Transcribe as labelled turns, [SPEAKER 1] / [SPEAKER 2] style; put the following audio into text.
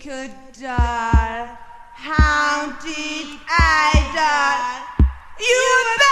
[SPEAKER 1] could die. How did I die? You